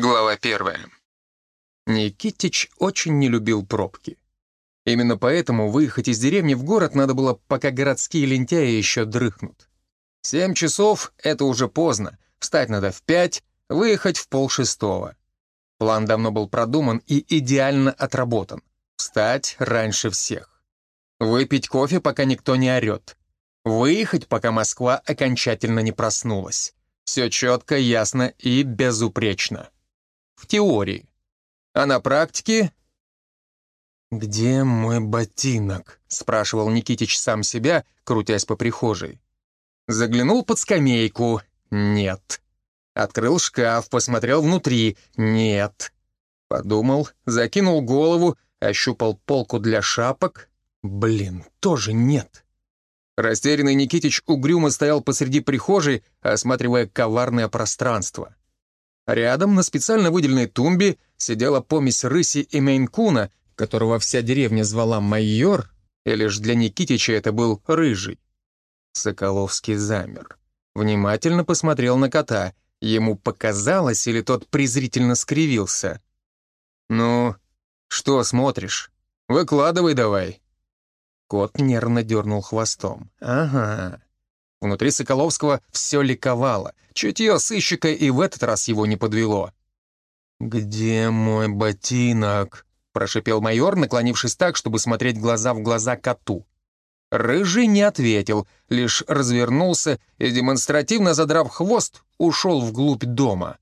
Глава первая. Никитич очень не любил пробки. Именно поэтому выехать из деревни в город надо было, пока городские лентяи еще дрыхнут. Семь часов — это уже поздно. Встать надо в пять, выехать в полшестого. План давно был продуман и идеально отработан. Встать раньше всех. Выпить кофе, пока никто не орет. Выехать, пока Москва окончательно не проснулась. Все четко, ясно и безупречно. В теории. А на практике... «Где мой ботинок?» — спрашивал Никитич сам себя, крутясь по прихожей. Заглянул под скамейку. Нет. Открыл шкаф, посмотрел внутри. Нет. Подумал, закинул голову, ощупал полку для шапок. Блин, тоже нет. Растерянный Никитич угрюмо стоял посреди прихожей, осматривая коварное пространство. Рядом, на специально выделенной тумбе, сидела помесь рыси и мейнкуна, которого вся деревня звала майор, и лишь для Никитича это был рыжий. Соколовский замер. Внимательно посмотрел на кота. Ему показалось, или тот презрительно скривился. «Ну, что смотришь? Выкладывай давай». Кот нервно дернул хвостом. «Ага». Внутри Соколовского все ликовало. Чутье сыщика и в этот раз его не подвело. «Где мой ботинок?» — прошипел майор, наклонившись так, чтобы смотреть глаза в глаза коту. Рыжий не ответил, лишь развернулся и, демонстративно задрав хвост, ушел вглубь дома.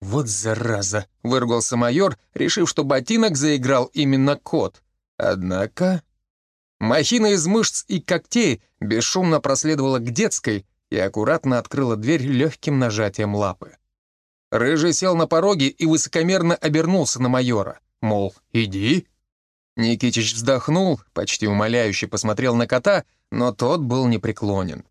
«Вот зараза!» — выругался майор, решив, что ботинок заиграл именно кот. Однако Махина из мышц и когтей бесшумно проследовала к детской и аккуратно открыла дверь легким нажатием лапы. Рыжий сел на пороге и высокомерно обернулся на майора, мол, иди. Никитич вздохнул, почти умоляюще посмотрел на кота, но тот был непреклонен.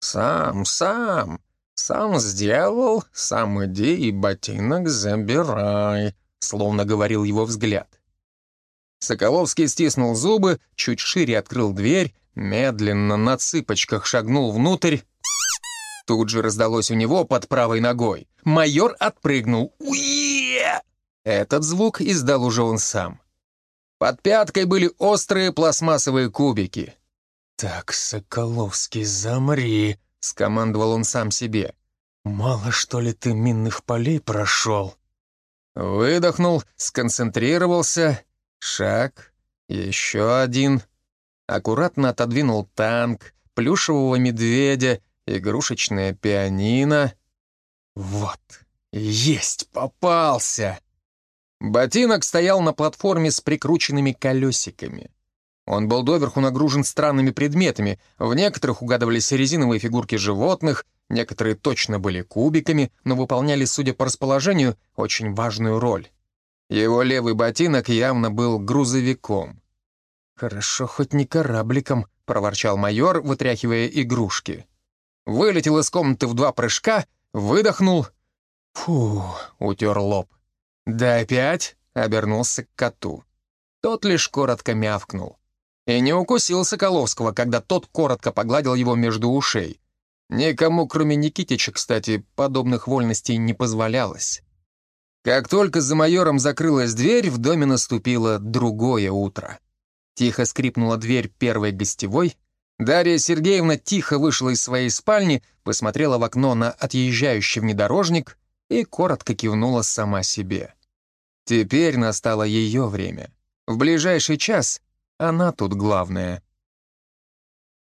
«Сам, сам, сам сделал, сам иди и ботинок забирай», словно говорил его взгляд. Соколовский стиснул зубы, чуть шире открыл дверь, медленно на цыпочках шагнул внутрь. Тут же раздалось у него под правой ногой. Майор отпрыгнул. Уе! Этот звук издал уже он сам. Под пяткой были острые пластмассовые кубики. «Так, Соколовский, замри», — скомандовал он сам себе. «Мало, что ли, ты минных полей прошел?» Выдохнул, сконцентрировался Шаг, еще один. Аккуратно отодвинул танк, плюшевого медведя, игрушечное пианино. Вот, есть, попался! Ботинок стоял на платформе с прикрученными колесиками. Он был доверху нагружен странными предметами. В некоторых угадывались резиновые фигурки животных, некоторые точно были кубиками, но выполняли, судя по расположению, очень важную роль. Его левый ботинок явно был грузовиком. «Хорошо, хоть не корабликом», — проворчал майор, вытряхивая игрушки. Вылетел из комнаты в два прыжка, выдохнул. «Фу», — утер лоб. «Да опять?» — обернулся к коту. Тот лишь коротко мявкнул. И не укусил Соколовского, когда тот коротко погладил его между ушей. Никому, кроме Никитича, кстати, подобных вольностей не позволялось. Как только за майором закрылась дверь, в доме наступило другое утро. Тихо скрипнула дверь первой гостевой. Дарья Сергеевна тихо вышла из своей спальни, посмотрела в окно на отъезжающий внедорожник и коротко кивнула сама себе. Теперь настало ее время. В ближайший час она тут главная.